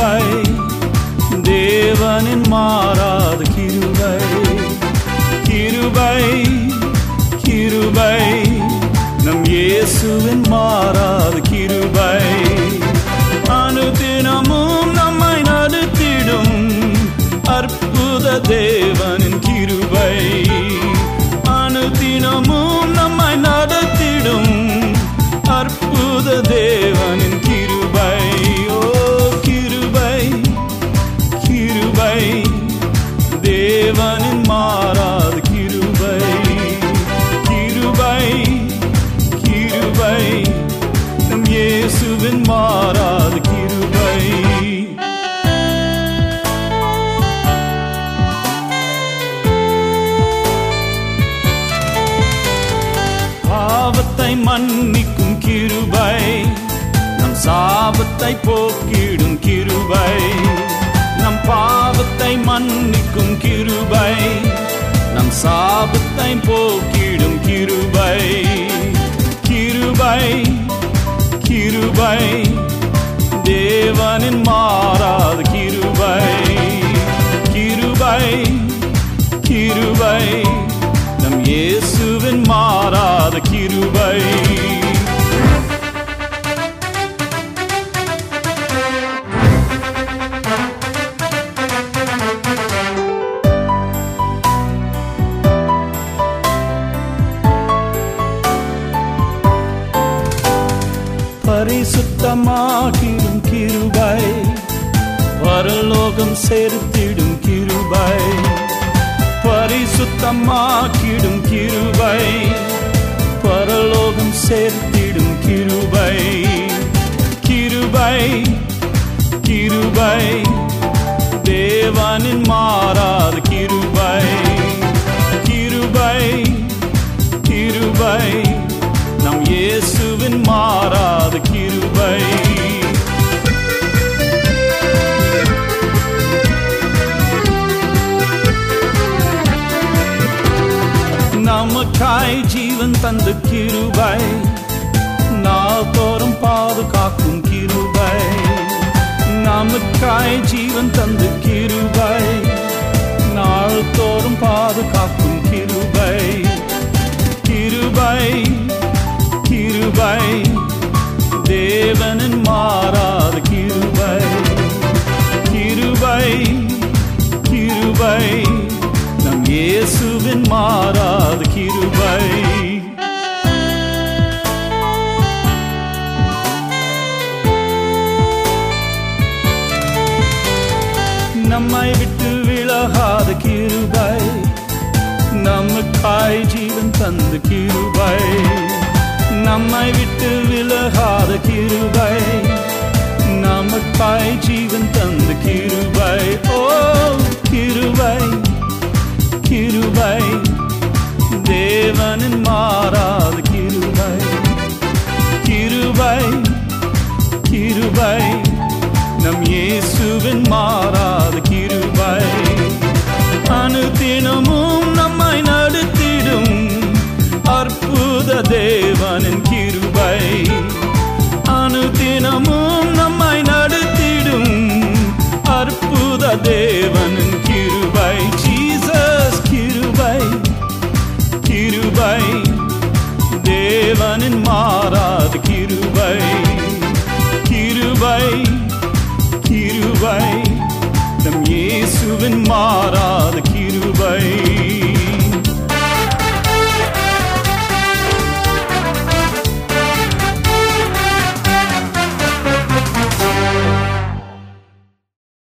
கிருபை. தேவனின் மாறாத கிருபை. கிருபை கிருபை. நம் இயேசுவின் மாறாத தேவனின் மாறாத கிருபை. கிருபை கிருபை. நம் இயேசுவின் மாறாத கிருபை. பாவத்தை மன்னிக்கும் கிருபை. நம் சாபத்தை போக்கிடும் கிருபை. நம் பாவத்தை மன்னிக்கும் கிருபை. நம் சாபத்தை போக்கிடும் கிருபை. கிருபை கிருபை. தேவனின் மாறா பரிசுத்தமாகிடும் கிருபை. பரலோகம் சேர்த்திடும் கிருபை. பரிசுத்தமாக்கிடும் கிருபை. பரலோகம் சேர்த்திடும் கிருபை. கிருபை கிருபை. தேவனின் மாறாத கிருபை. தாய் ஜீவன் தந்து கிருபை. நாள்தோறும் பாதுகாக்கும் கிருபை. நமக்காய் ஜீவன் தந்து கிருபை. நாள்தோறும் பாதுகாக்கும் கிருபை. கிருபை கிருபை. தேவனின் மாற இயேசுவின் மாறாத கிருபை. நம்மை விட்டு விலகாத கிருபை நமக்காய் ஜீவன் தந்த கிருபை. நம்மை விட்டு விலகாத கிருபை நமக்காய் ஜீவன் தந்த நம் இயேசுவின் மாறாத கிருபை. அனுதினமும் நம்மை நடத்திடும் அற்புத தேவனின் கிருபை. அனுதினமும் நம்மை நடத்திடும் அற்புத தேவனின் கிருபை. ஜீசஸ் கிருபை கிருபை தேவனின் மாறா கிருபை